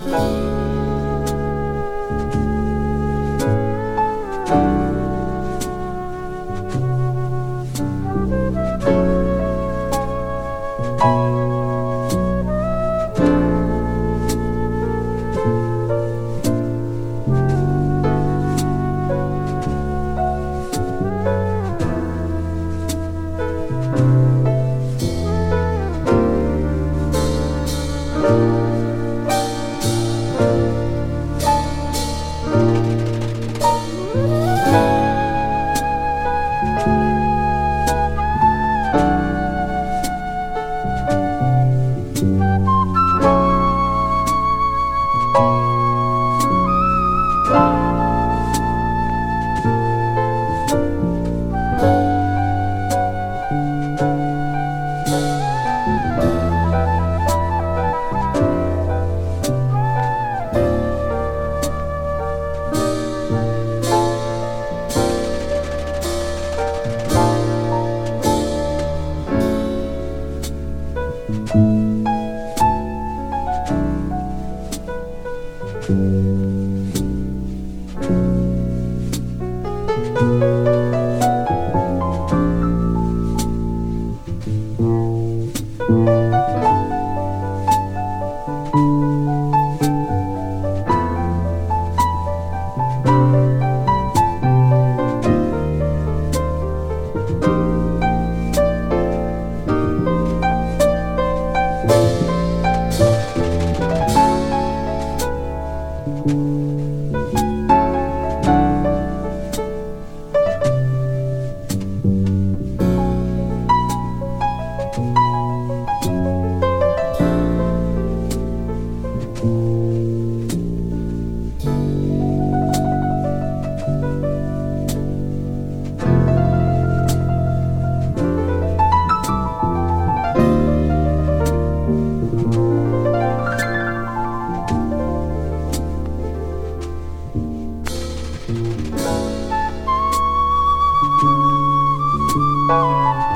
you Música